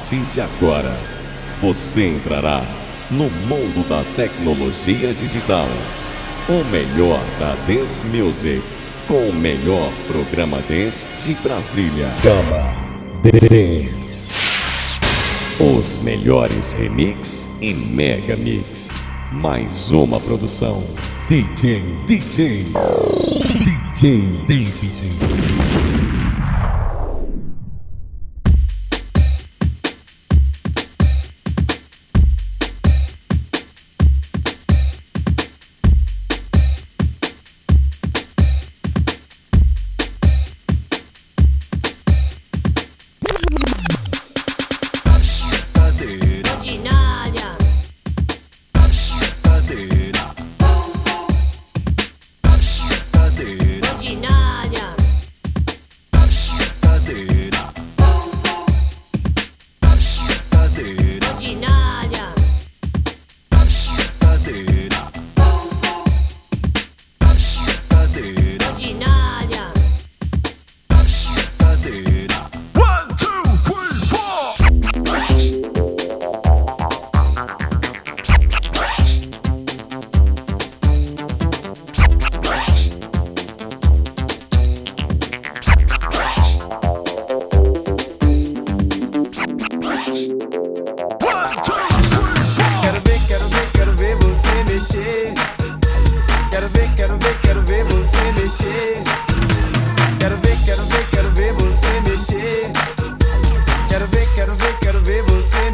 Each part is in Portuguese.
partir de agora, você entrará no mundo da tecnologia digital. O melhor da Dance Music, com o melhor programa dance de Brasília. Gama Dance. Os melhores remix e mega mix. Mais uma produção. DJ, DJ, DJ David.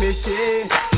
Você mexer.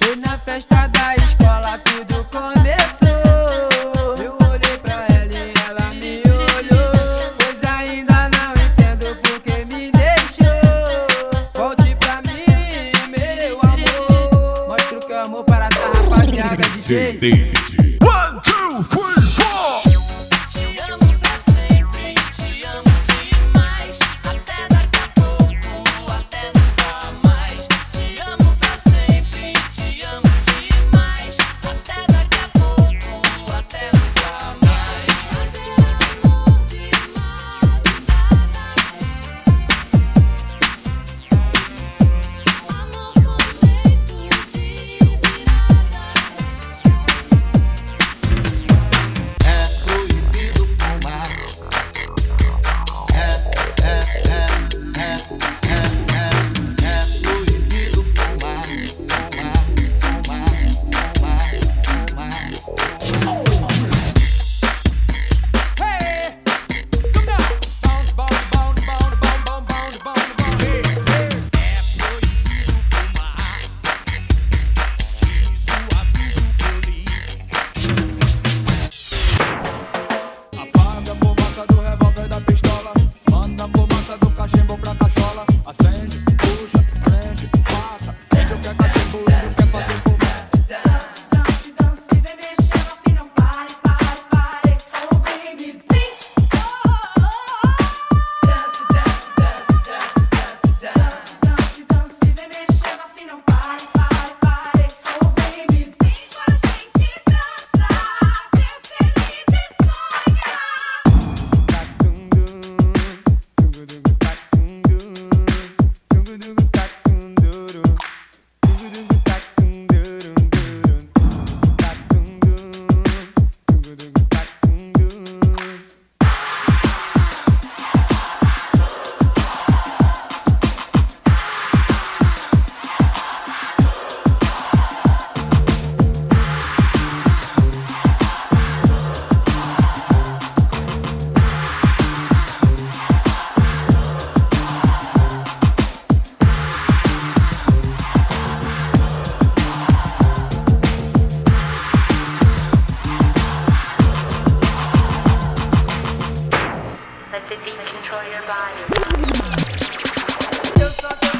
E na festa da escola tudo começou. Eu olhei pra ela e ela me olhou. Pois ainda não entendo por que me deixou. Volte pra mim, meu amor. Mostra o que é amor para essa rapaziada. Eu só tô